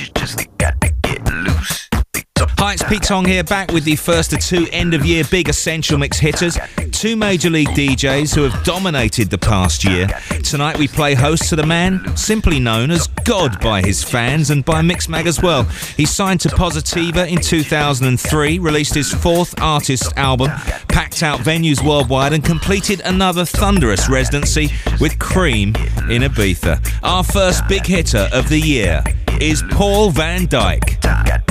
Hi, it's Pete Tong here, back with the first of two end of year big essential mix hitters. Two major league DJs who have dominated the past year. Tonight we play host to the man simply known as God by his fans and by Mixmag as well. He signed to Positiva in 2003, released his fourth artist album, packed out venues worldwide, and completed another thunderous residency with Cream in Ibiza. Our first big hitter of the year is Paul van Dyk.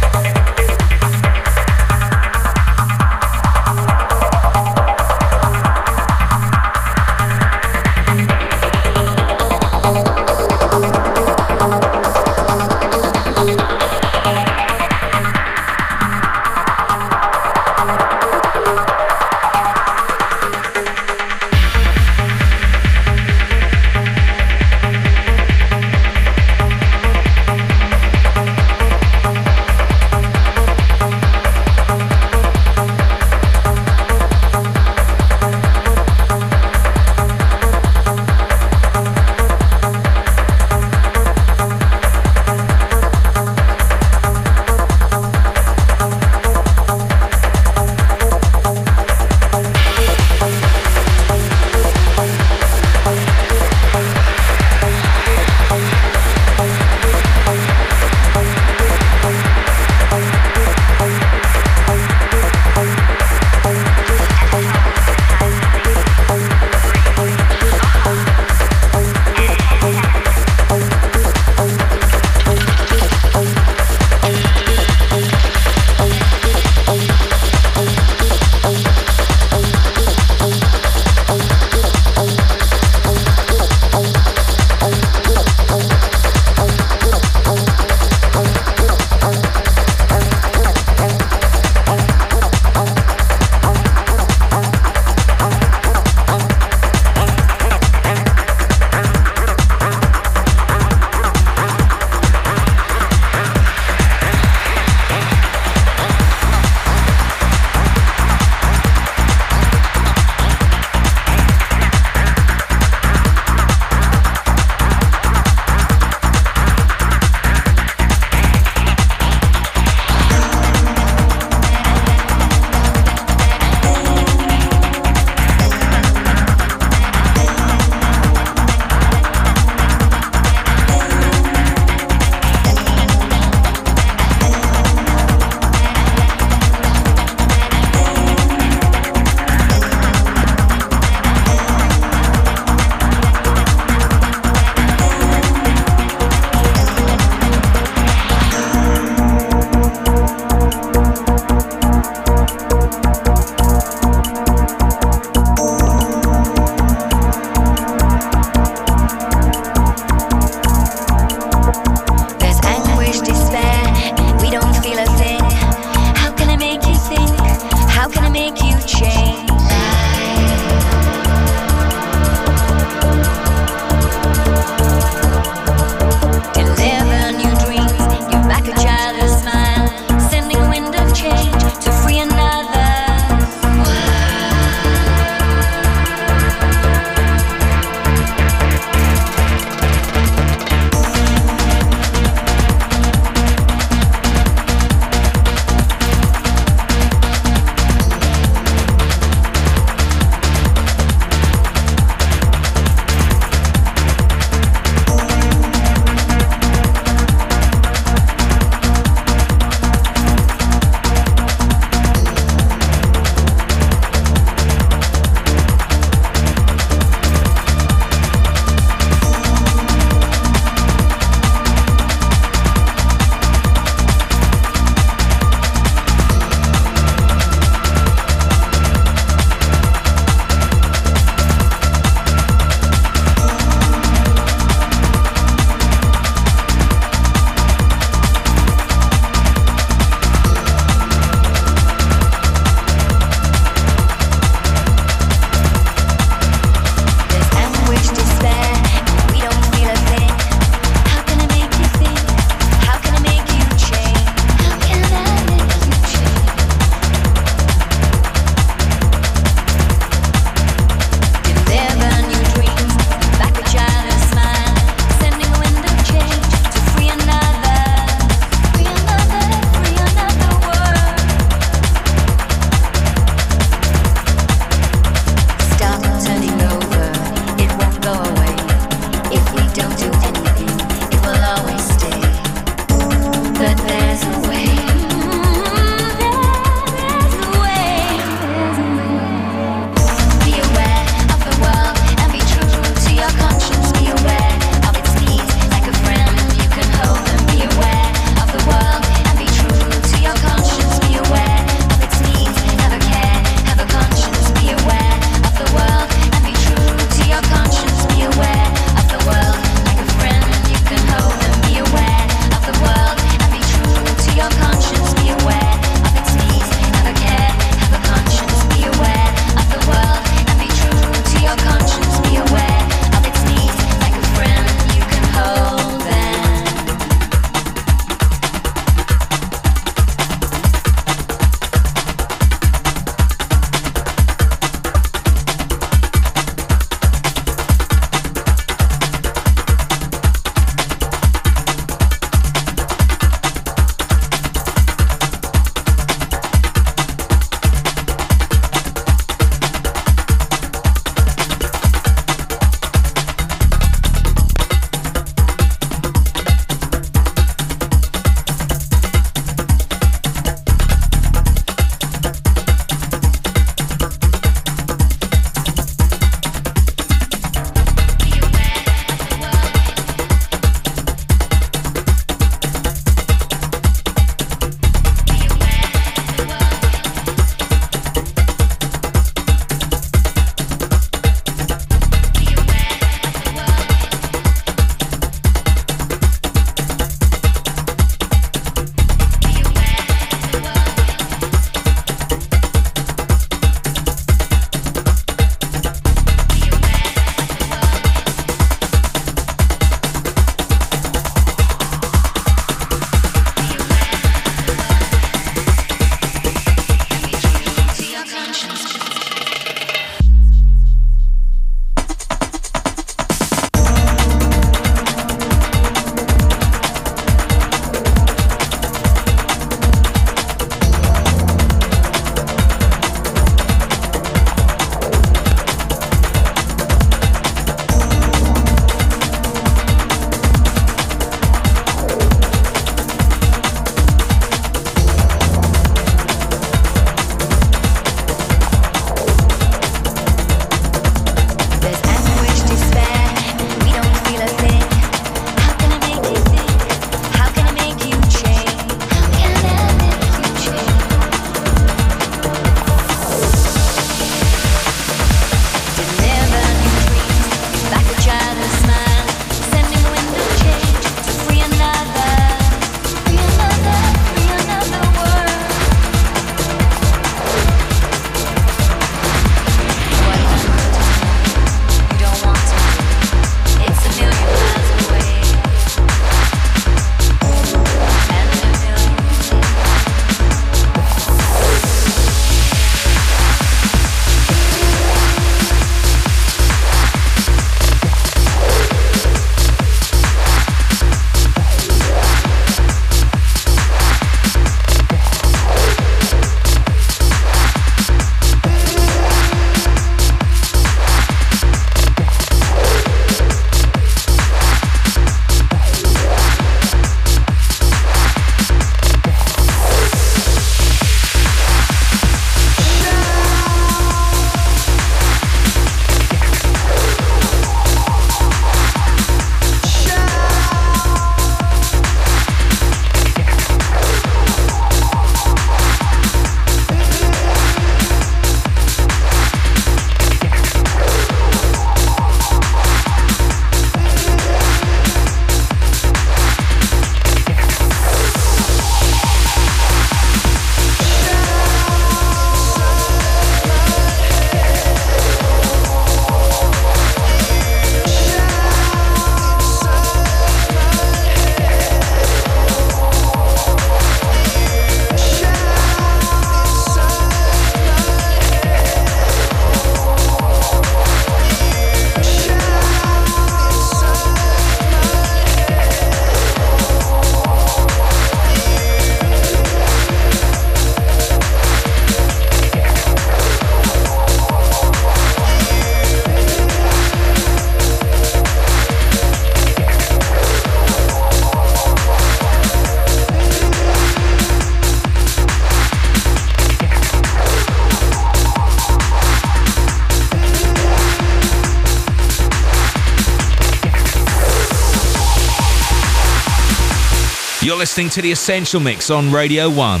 You're listening to the Essential Mix on Radio 1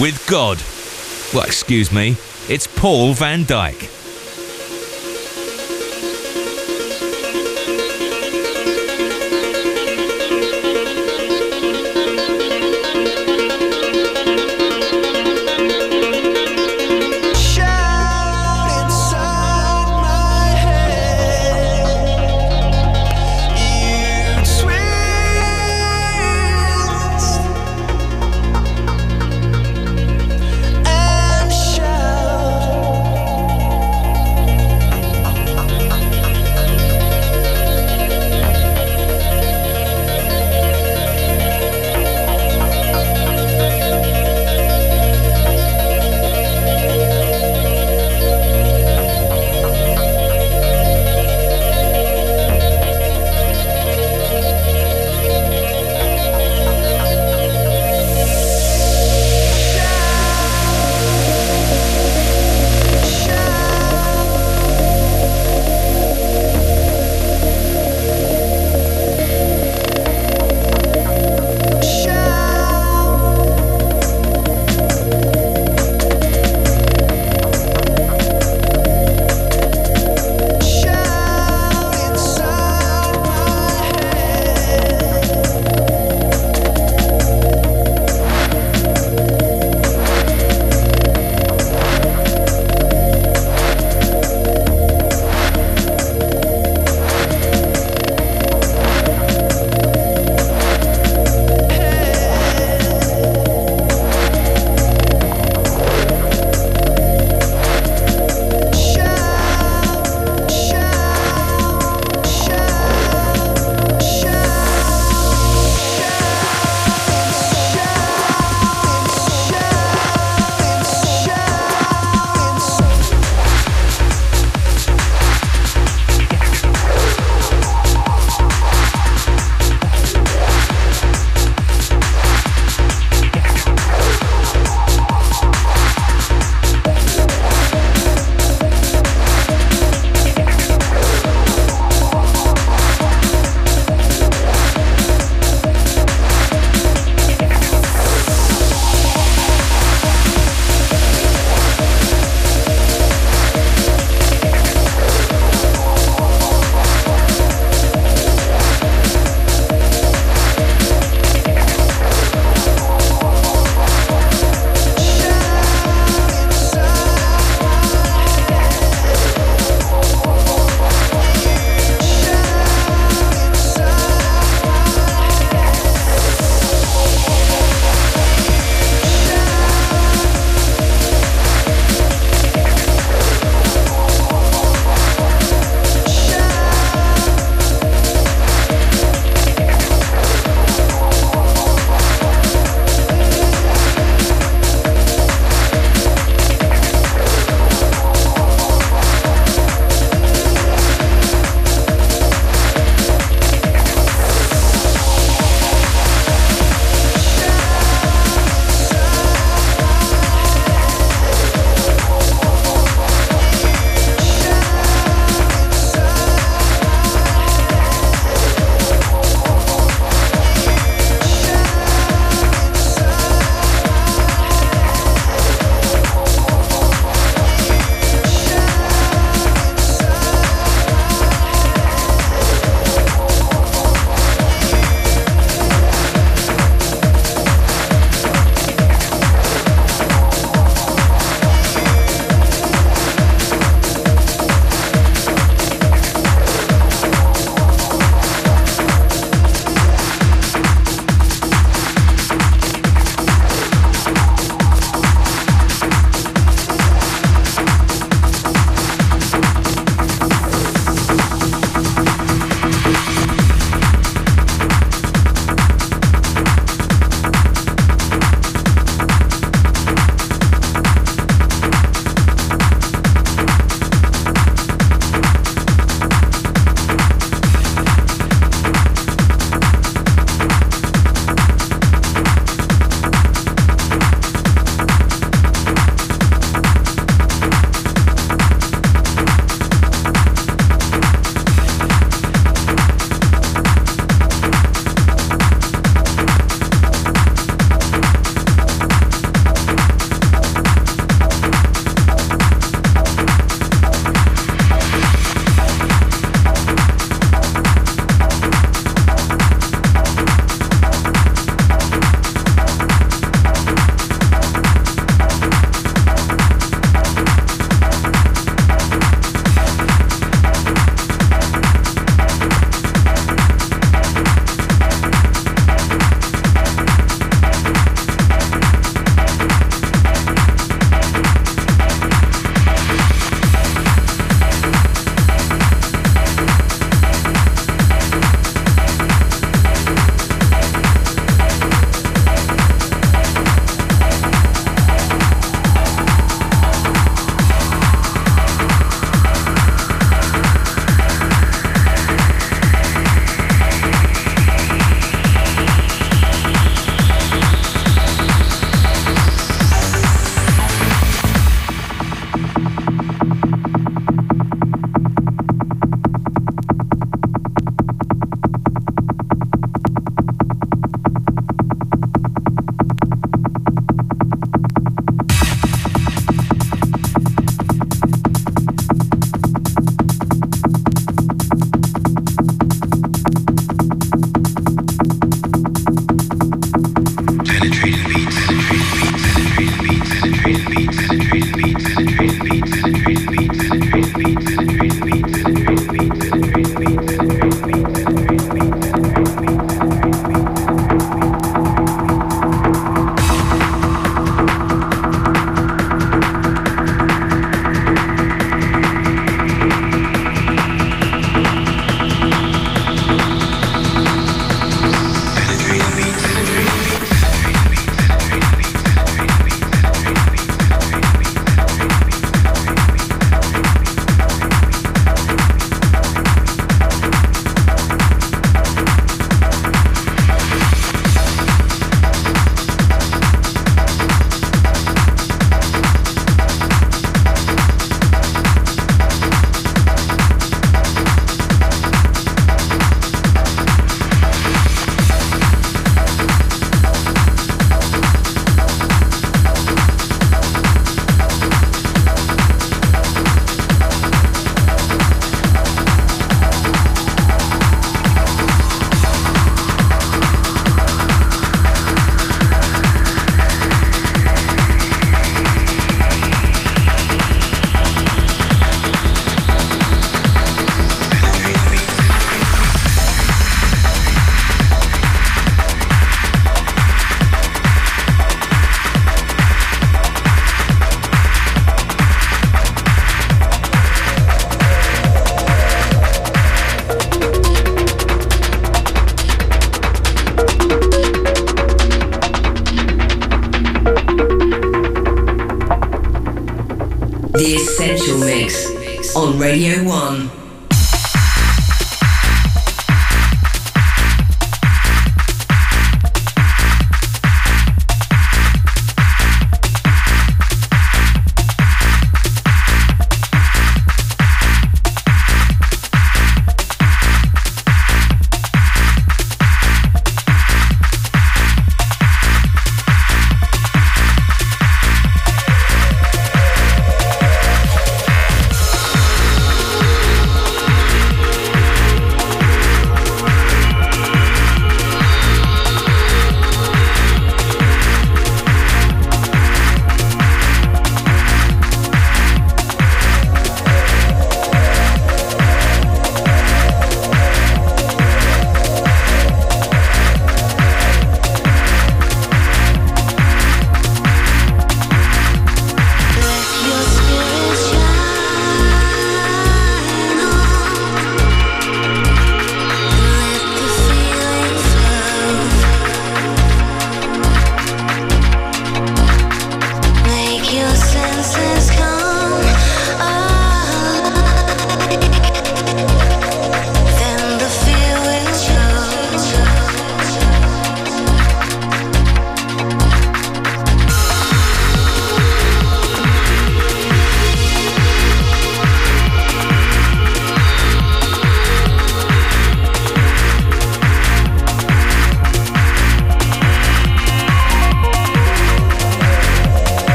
with God. Well, excuse me, it's Paul van Dyk.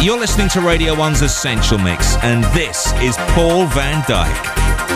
You're listening to Radio 1's Essential Mix, and this is Paul van Dyk.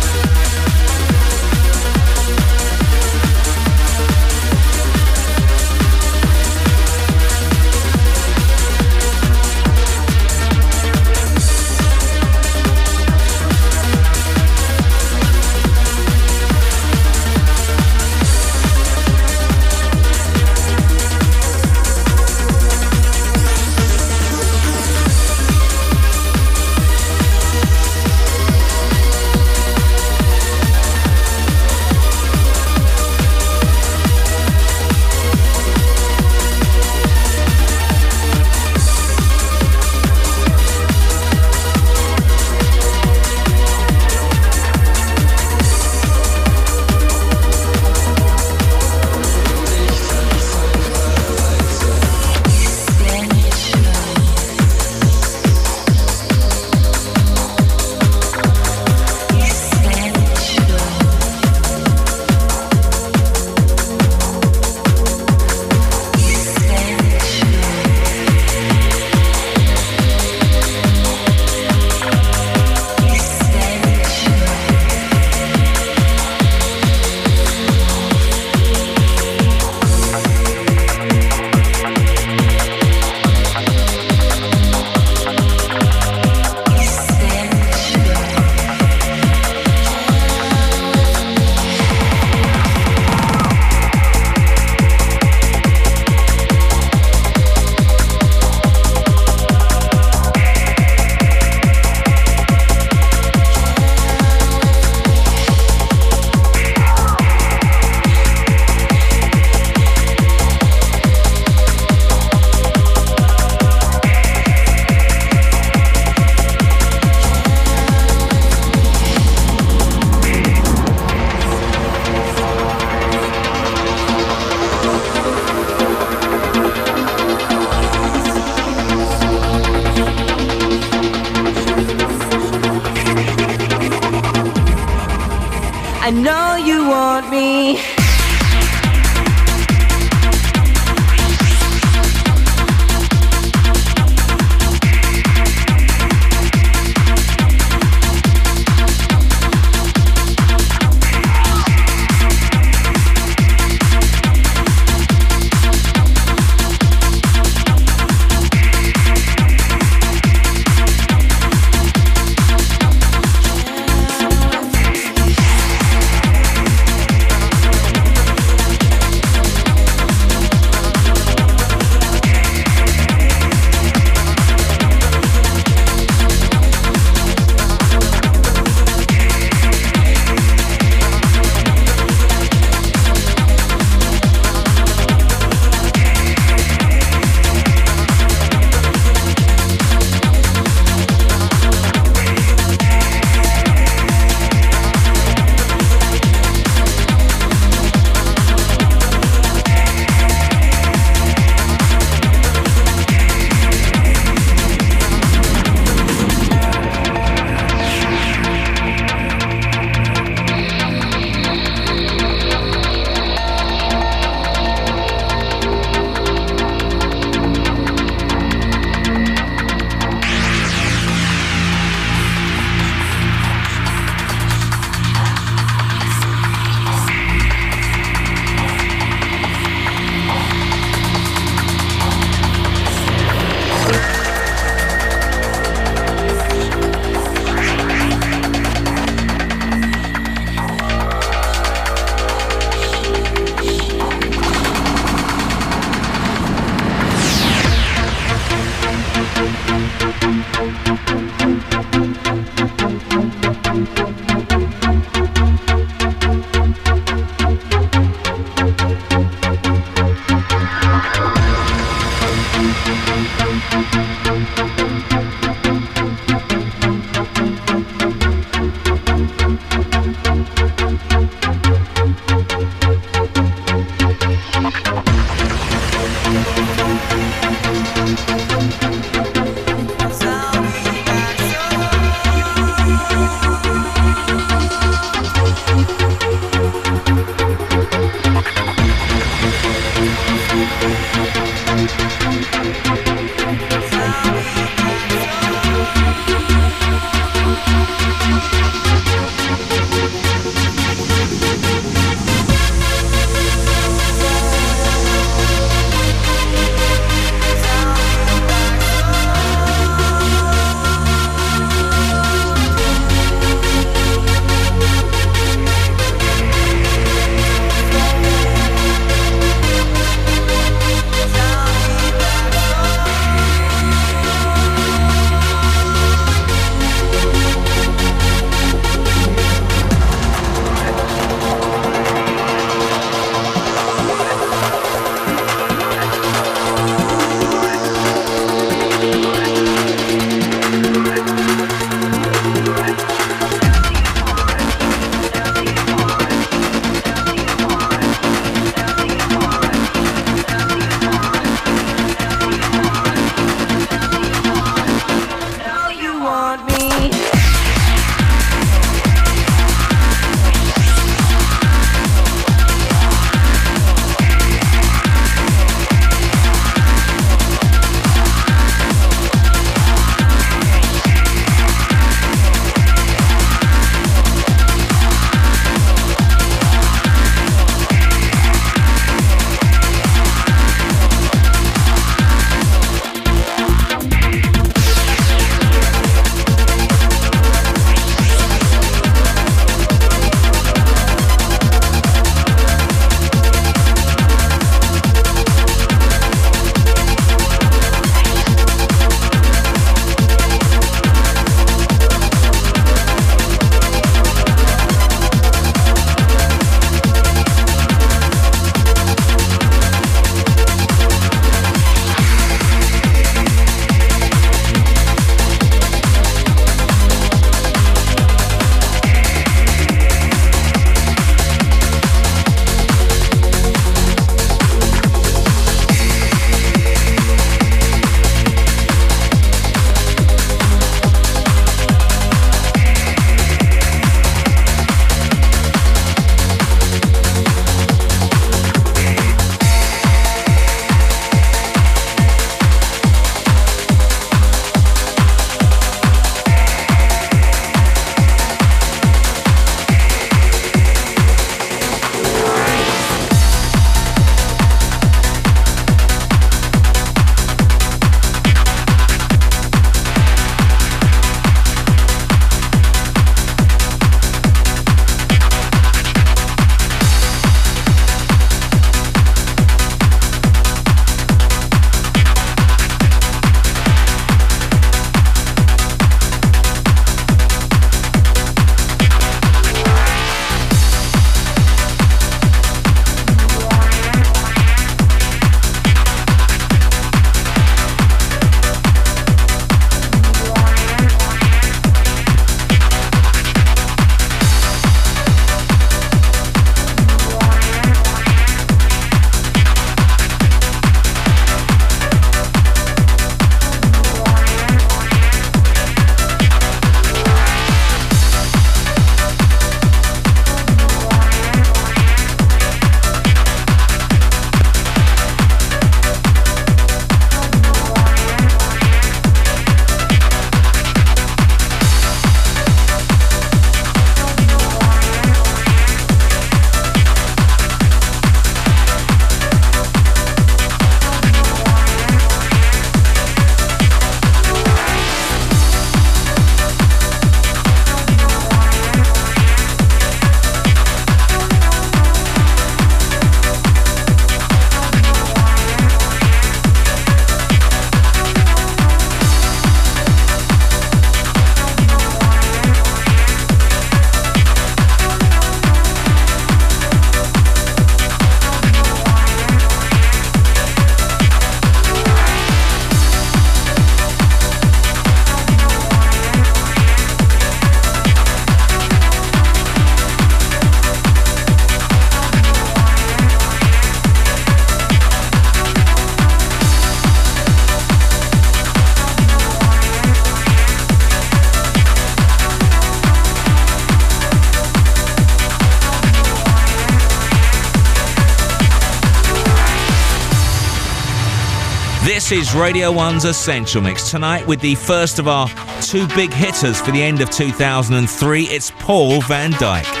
Radio 1's Essential Mix. Tonight, with the first of our two big hitters for the end of 2003, it's Paul van Dyk.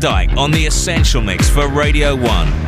Paul van Dyk on the Essential Mix for Radio 1.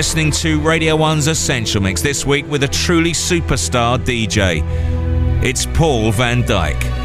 Listening to Radio 1's Essential Mix this week with a truly superstar DJ. It's Paul van Dyk.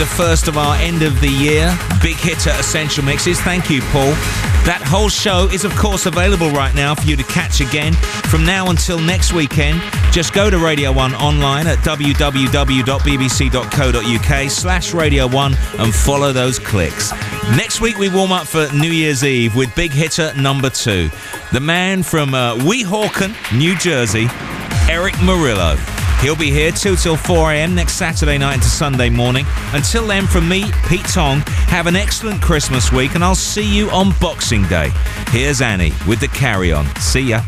The first of our end of the year big hitter essential mixes. Thank you, Paul. That whole show is, of course, available right now for you to catch again from now until next weekend. Just go to Radio 1 online at www.bbc.co.uk slash Radio 1 and follow those clicks. Next week, we warm up for New Year's Eve with big hitter number two, the man from uh, Weehawken, New Jersey, Erick Morillo. He'll be here 2 till 4 a.m. next Saturday night into Sunday morning. Until then, from me, Pete Tong, have an excellent Christmas week and I'll see you on Boxing Day. Here's Annie with the carry on. See ya.